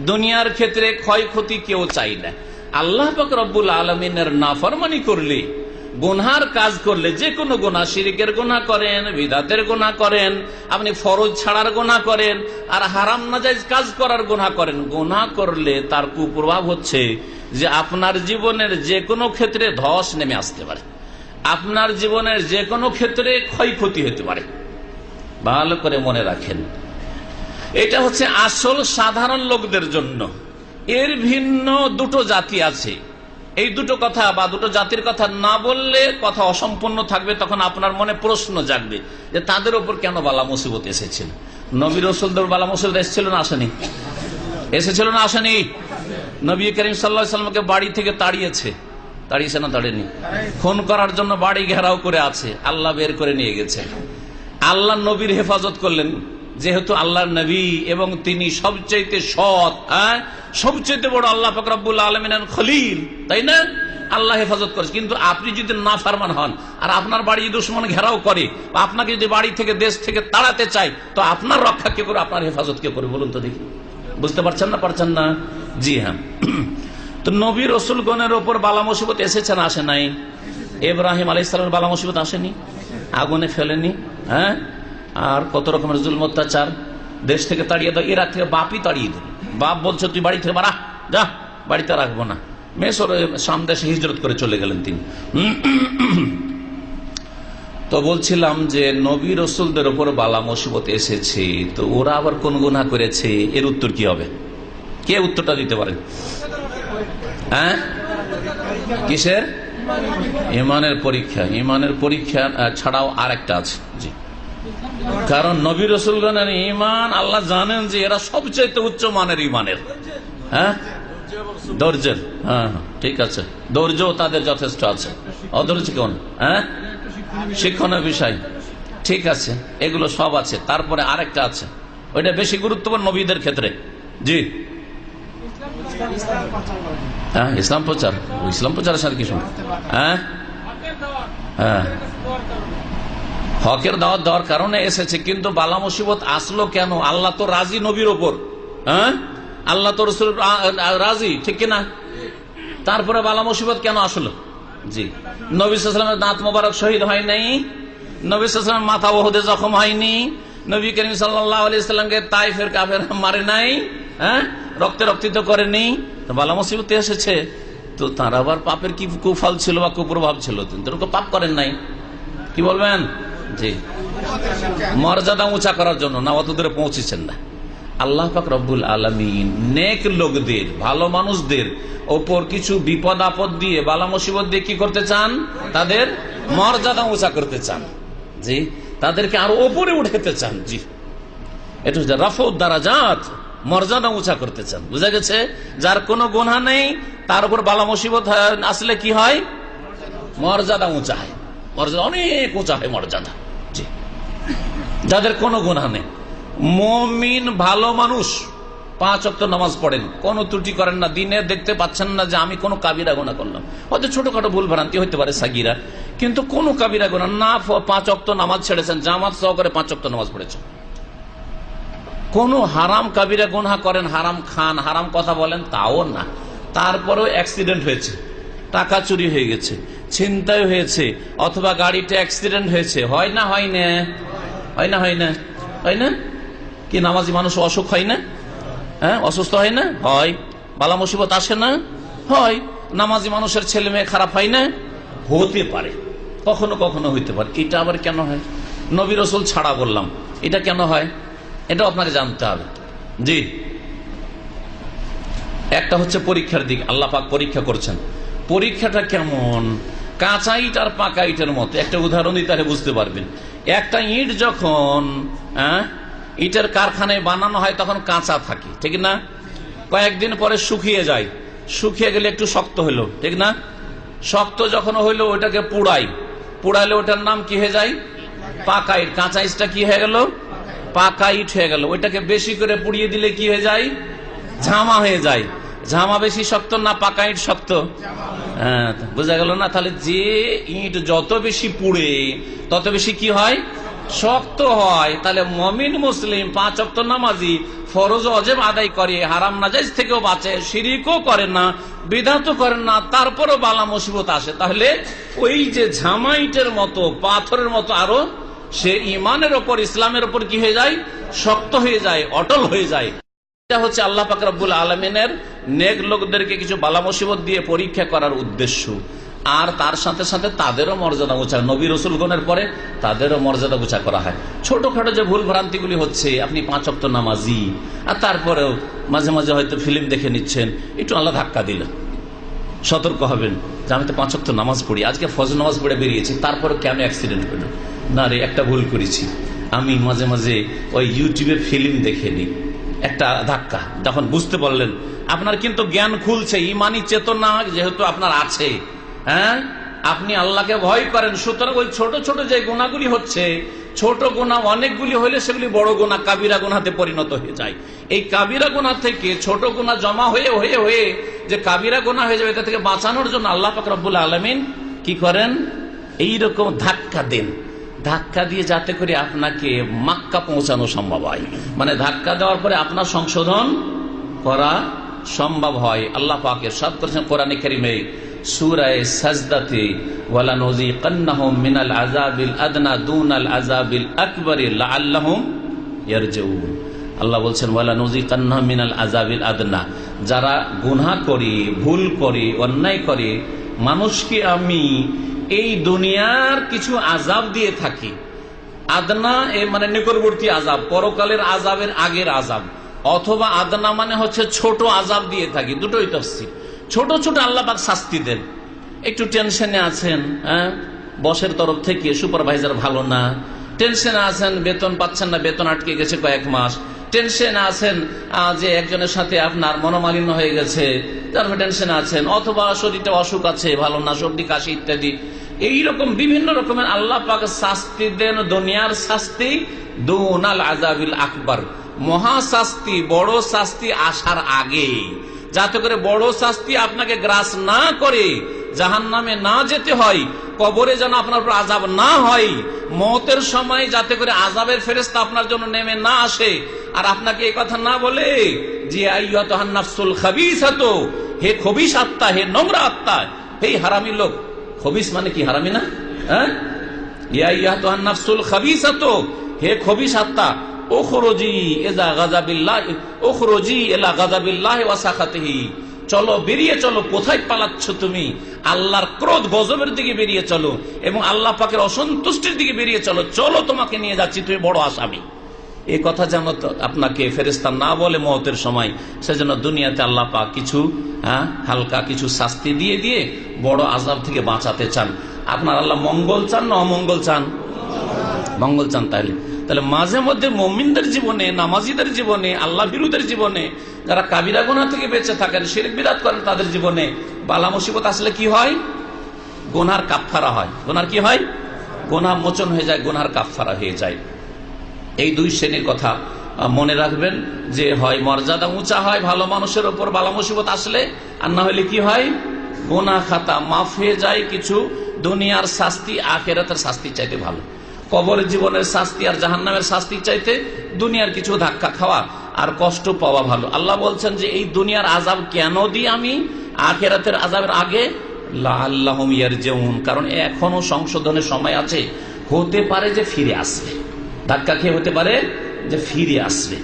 দুনিয়ার ক্ষেত্রে ক্ষয়ক্ষতি কেউ চাই না। আল্লাহ পাক রব্বুল আলমিনের নাফরমানি করলে, গুনহার কাজ করলে যে কোনো গোনা শিরিকের গোনা করেন, বিদাতের গোনা করেন, আপনি ফরজ ছাড়ার গোনা করেন, আর হারাম নাজাইজ কাজ করার গোনা করেন গোনা করলে তার কুপ্রভাব হচ্ছে যে আপনার জীবনের যে কোনো ক্ষেত্রে ধস নেমে আসতে পারে। আপনার জীবনের যে কোনো ক্ষেত্রে ক্ষয়ক্ষতি হতে পারে। ভালো করে মনে রাখেন। এটা হচ্ছে আসল সাধারণ লোকদের জন্য। এর ভিন্ন দুটো জাতি আছে। এই দুটো কথা বা দুটো জাতির কথা না বললে কথা অসম্পূর্ণ থাকবে, তখন আপনার মনে প্রশ্ন জাগবে যে তাদের ওপর কেন বালা মুসিবত এসেছিল নবী রসুলদের বালা মুসিবত এসেছিল না আসেনি? এসেছিল না আসেনি? নবী করিম সাল্লা সাল্লামকে বাড়ি থেকে তাড়িয়েছে। তাড়িয়েছে না তাড়িয়েনি খুন করার জন্য বাড়ি ঘেরাও করে আছে। আল্লাহ বের করে নিয়ে গেছে। আল্লাহ নবীর হেফাজত করলেন। যেহেতু আল্লাহ নবী এবং তিনি সবচাইতে সৎ হ্যাঁ? সবচাইতে বড় আল্লাহ ফকরাবুল আলমিন খলিল, তাই না? আল্লাহ হেফাজত করেছে। কিন্তু আপনি যদি না ফারমান হন আর আপনার বাড়ি যদি দুশ্মন ঘেরাও করে বা আপনাকে যদি বাড়ি থেকে, দেশ থেকে তাড়াতে চায়, তো আপনার রক্ষা কে করে আপনার হেফাজত কে করে বলুন তো দেখি। বুঝতে পারছেন না পারছেন না? জি হ্যাঁ। তো নবী রসুলগণের ওপর বালা মুসিবত এসেছে না, আসে নাই? এব্রাহিম আলাইসালামের বালা মুসিবত আসেনি? আগুনে ফেলেনি? হ্যাঁ? আর কত রকমের জুল অত্যাচার? দেশ থেকে তাড়িয়ে দাও, এরা থেকে বাপই তাড়িয়ে দিল বাপ বলছে, তুই বাড়ি থেকে বাড়া, যা, বাড়িতে রাখব না। মেসর সামদেশে হিজরত করে চলে গেলেন তিনি। তো বলছিলাম যে, নবী রসুলদের ওপর বালা মুসিবত এসেছে, তো ওরা আবার কোন গুণা করেছে? এর উত্তর কি হবে? কে উত্তরটা দিতে পারেন হ্যাঁ? কিসের? ইমানের পরীক্ষা। ইমানের পরীক্ষা ছাড়াও আর একটা আছে। জি। কারণ নবী রসুলগণের ইমান আল্লাহ জানেন যে এরা সবচেয়ে উচ্চ মানের ইমানের হ্যাঁ? ধৈর্যের। হ্যাঁ ঠিক আছে। ধৈর্য তাদের যথেষ্ট আছে। অধৈর্য কেমন হ্যাঁ? শিক্ষণের বিষয়। ঠিক আছে, এগুলো সব আছে। তারপরে আরেকটা আছে। ওইটা বেশি গুরুত্বপূর্ণ নবীদের ক্ষেত্রে। জি। হ্যাঁ ইসলাম প্রচার। ইসলাম প্রচারের সাথে কিছু হ্যাঁ? হ্যাঁ। হকের দাওয়াত দেওয়ার কারণে এসেছে, কিন্তু বালা মুসিবত আসলো কেন? আল্লাহ তো রাজি নবীর ওপর। হ্যাঁ? আল্লাহ তো রাজি, ঠিক কিনা? তারপরে বালা মুসিবত কেন আসলো? জি। নবীলামের দাঁত মোবারক শহীদ হয় নাই। নবীলামের মাথা ওহদে জখম হয়নি নবী করিম সাল্লাহ আলিয়াকে তাইফের কাফের মারে নাই। হ্যাঁ? রক্তে রক্তিত করেনি বালা মুসিবতে এসেছে। তো তার আবার পাপের কি কুফল ছিল বা কুপ্রভাব ছিল? তিনি পাপ করেন নাই। কি বলবেন? জি। মর্যাদা উঁচা করার জন্য না, অত দূরে পৌঁছেছেন না। আল্লাহ পাক রব্বুল আলমিন নেক লোকদের, ভালো মানুষদের ওপর কিছু বিপদ আপদ দিয়ে, বালা মুসিবত দিয়ে কি করতে চান? তাদের মর্যাদা উঁচা করতে চান। জি, তাদেরকে আরও ওপরে উঠাতে চান, জি। এটা হচ্ছে রাফত দ্বারা জাত মর্যাদা উঁচা করতে চান। বুঝা গেছে? যার কোনো গুণা নেই, তার উপর বালা মুসিবত আসলে কি হয়? মর্যাদা উঁচা হয়। মর্যাদা অনেক উঁচা হয় মর্যাদা যাদের কোনো গুণা নেই। মমিন ভালো মানুষ, পাঁচ অক্ট নামাজ পড়েন, কোন ত্রুটি করেন না, দিনে দেখতে পাচ্ছেন না যে আমি কোনো কাবিরা গোনা করলাম। হয়তো ছোটখাটো ভুল ভ্রান্তি হইতে পারে সাগিরা, কিন্তু কোন কাবিরা গোনা না, পাঁচ অক্ট নামাজ ছেড়েছেন, জামাত সহকারে পাঁচ অক্ট নামাজ পড়েছেন। কোন হারাম কাবিরা গোনা করেন, হারাম খান, হারাম কথা বলেন, তাও না। তারপরেও অ্যাক্সিডেন্ট হয়েছে, টাকা চুরি হয়ে গেছে ছিনতাই হয়েছে, অথবা গাড়িটা অ্যাক্সিডেন্ট হয়েছে। হয় না হয় না। হয় না হয় না। হয় না? কি, নামাজি মানুষ অসুখ হয় না? হ্যাঁ অসুস্থ হয় না? হয়। বালা মুসিবত আসে না? হয়। নামাজি মানুষের ছেলে মেয়ে খারাপ হয় না? হতে পারে। কখনো কখনো হইতে পারে। এটা আবার কেন হয়? নবী রসুল ছাড়া বললাম। এটা কেন হয়? এটা আপনাকে জানতে হবে। জি। একটা হচ্ছে পরীক্ষার দিক। আল্লাহ পাক পরীক্ষা করছেন। পরীক্ষাটা কেমন? কাঁচা ইট আর পাকা ইটের মতো। একটা উদাহরণ দিয়ে তাহলে বুঝতে পারবেন। একটা ইট যখন ইটের কারখানায় বানানো হয়, তখন কাঁচা থাকে, ঠিক না? কয়েকদিন পরে শুকিয়ে যায়। শুকিয়ে গেলে একটু শক্ত হলো, ঠিক না? শক্ত যখন হইল ওটাকে পুড়াই। পুড়াইলে ওটার নাম কি হয়ে যায়? পাকা ইট কাঁচা ইটটা কি হয়ে গেল? পাকা ইট হয়ে গেল। ওইটাকে বেশি করে পুড়িয়ে দিলে কি হয়ে যায়? ঝামা হয়ে যায়। ঝামা বেশি শক্ত না পাকা ইট শক্ত? হ্যাঁ বোঝা গেল না? তাহলে যে ইট যত বেশি পুড়ে, তত বেশি কি হয়? শক্ত হয়। তাহলে মমিন মুসলিম পাঁচ অক্ত নামাজি ফরজ অজেব আদায় করে, হারাম নাজাইজ থেকেও বাঁচে, শিরিকও করে না, বিধাতও করেন না, তারপরও বালা মুসিবত আসে। তাহলে ওই যে ঝামাইটের মতো, পাথরের মতো আরও, সে ইমানের ওপর, ইসলামের ওপর কি হয়ে যায়? শক্ত হয়ে যায়, অটল হয়ে যায়। এটা হচ্ছে আল্লাহ পাক আলমিনের নেক লোকদেরকে কিছু বালা মুসিবত দিয়ে পরীক্ষা করার উদ্দেশ্য। আর তার সাথে সাথে তাদেরও মর্যাদা উঁচা নবী রসুলগণের পরে তাদেরও মর্যাদা উঁচা করা হয়। ছোটখাটো যে ভুল ভ্রান্তিগুলি হচ্ছে, আপনি পাঁচ অক্ট নামাজি, আর তারপরেও মাঝে মাঝে হয়তো ফিল্ম দেখে নিচ্ছেন, একটু আল্লাহ ধাক্কা দিল। সতর্ক হবেন যে আমি তো পাঁচ অক্ট নামাজ পড়ি, আজকে ফজ নামাজ পড়ে বেরিয়েছি, তারপরে কেন অ্যাক্সিডেন্ট হলো? না রে, একটা ভুল করেছি। আমি মাঝে মাঝে ওই ইউটিউবে ফিল্ম দেখে নিই। একটা ধাক্কা। যখন বুঝতে পারলেন, আপনার কিন্তু জ্ঞান খুলছে ইমানি চেতনা যেহেতু আপনার আছে। হ্যাঁ? আপনি আল্লাহকে ভয় করেন, সুতরাং ওই ছোট ছোট যে গুণাগুলি হচ্ছে, ছোট গোনা অনেকগুলি হলে সেগুলি বড় গোনা কাবিরা গোনাতে পরিণত হয়ে যায়। এই কাবিরা গোনা থেকে ছোট গোনা জমা হয়ে হয়ে হয়ে যে কাবিরা গোনা হয়ে যাবে, এটা থেকে বাঁচানোর জন্য আল্লাহ পাক আলমিন কি করেন? এইরকম ধাক্কা দেন। ধাক্কা দিয়ে যাতে করে আপনাকে মাক্কা পৌঁছানো সম্ভব হয়। মানে ধাক্কা দেওয়ার পরে আপনার সংশোধন করা সম্ভব হয়। আল্লাহ পাকে সব করেছেন কোরআন কারিমে নজি মিনাল আদনা আকবরি লাআল্লাহুম ইয়ারজিউন। আল্লাহ বলছেন ওয়ালা নজি মিনাল আদনা। যারা গুনাহ করে, ভুল করে, অন্যায় করে, মানুষকে আমি এই দুনিয়ার কিছু আজাব দিয়ে থাকি। আদনা মানে নিকটবর্তী আজাব পরকালের আজাবের আগের আজাব অথবা আদনা মানে হচ্ছে ছোট আজাব দিয়ে থাকি, দুটোই তফসিল। ছোট ছোট আল্লাহ পাক শাস্তি দেন। একটু টেনশনে আছেন হ্যাঁ? বসের তরফ থেকে, সুপারভাইজার ভালো না। টেনশনে আছেন, বেতন পাচ্ছেন না, বেতন আটকে গেছে কয়েক মাস। টেনশনে আছেন যে একজনের সাথে আপনার মনোমালিন্য হয়ে গেছে টেনশনে আছেন। অথবা শরীরটা অসুখ আছে, ভালো না, সর্দি, কাশি ইত্যাদি। এইরকম বিভিন্ন রকমের আল্লাহ পাক শাস্তি দেন, দুনিয়ার শাস্তি। দুনাল আজাবিল আকবর। মহা শাস্তি, বড় শাস্তি আসার আগে। যাতে করে বড় শাস্তি আপনাকে গ্রাস না করে জাহান নামে না যেতে হয়, কবরে যেন আপনার উপর আজাব না হয়। মতের সময় যাতে করে আজাবের ফেরেস্তা আপনার জন্য নেমে না আসে। আর আপনাকে এই কথা না বলে যে হাতো হে খবিস আত্মা, হে নোংরা আত্মা, হে হারামি লোক খবিস মানে কি, হারামি না? হ্যাঁ? হাতো হে খবিস আত্মা এজা এলা চলো বেরিয়ে চলো, কোথায় পালাচ্ছ তুমি? আল্লাহর ক্রোধ গজবের দিকে বেরিয়ে চলো এবং আল্লাহ পাকের অসন্তুষ্টির দিকে বেরিয়ে চলো। চলো তোমাকে নিয়ে যাচ্ছি, তুমি বড় আসামি। এই কথা যেন আপনাকে ফেরেস্তা না বলে মহতের সময়, সেজন্য দুনিয়াতে আল্লাহ পাক কিছু হ্যাঁ হালকা কিছু শাস্তি দিয়ে দিয়ে বড় আজাব থেকে বাঁচাতে চান। আপনার আল্লাহ মঙ্গল চান না অমঙ্গল চান? মঙ্গল চান তাহলে তাহলে মাঝে মধ্যে মমিনদের জীবনে, নামাজিদের জীবনে, আল্লাহ বিরুদের জীবনে, যারা কাবিরা গোনা থেকে বেঁচে থাকেন, শিরিক বিরাট করেন তাদের জীবনে বালা মুসিবত আসলে কি হয়? গোনার কাফারা হয়। গোনার কি হয়? গোনা মোচন হয়ে যায় গোনার কাফারা হয়ে যায়। এই দুই শ্রেণির কথা মনে রাখবেন যে হয় মর্যাদা উঁচা হয় ভালো মানুষের ওপর বালা মুসিবত আসলে, আর না হলে কি হয়? গোনা খাতা মাফ হয়ে যায় কিছু, দুনিয়ার শাস্তি আখেরাতের শাস্তি চাইতে ভালো। কবরের জীবনের শাস্তি আর জাহান্নামের শাস্তি চাইতে দুনিয়ার কিছু ধাক্কা খাওয়া আর কষ্ট পাওয়া ভালো। আল্লাহ বলছেন যে এই দুনিয়ার আজাব কেন দিই আমি? আখেরাতের আজাবের আগে আল্লাহ কারণ এখনও সংশোধনের সময় আছে। হতে পারে যে ফিরে আসবে। ধাক্কা খেয়ে হতে পারে যে ফিরে আসবে।